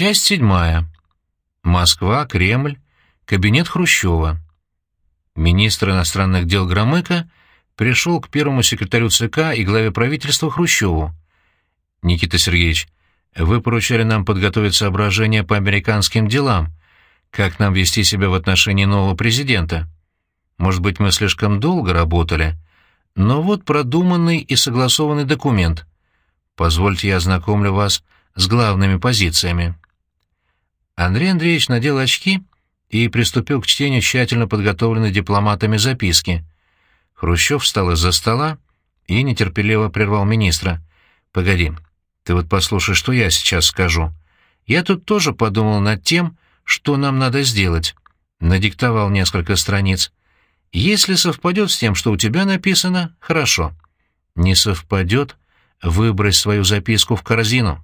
Часть седьмая. Москва, Кремль, кабинет Хрущева. Министр иностранных дел Громыко пришел к первому секретарю ЦК и главе правительства Хрущеву. «Никита Сергеевич, вы поручали нам подготовить соображения по американским делам, как нам вести себя в отношении нового президента. Может быть, мы слишком долго работали, но вот продуманный и согласованный документ. Позвольте я ознакомлю вас с главными позициями». Андрей Андреевич надел очки и приступил к чтению тщательно подготовленной дипломатами записки. Хрущев встал из-за стола и нетерпеливо прервал министра. «Погоди, ты вот послушай, что я сейчас скажу. Я тут тоже подумал над тем, что нам надо сделать. Надиктовал несколько страниц. Если совпадет с тем, что у тебя написано, хорошо. Не совпадет, выбрось свою записку в корзину».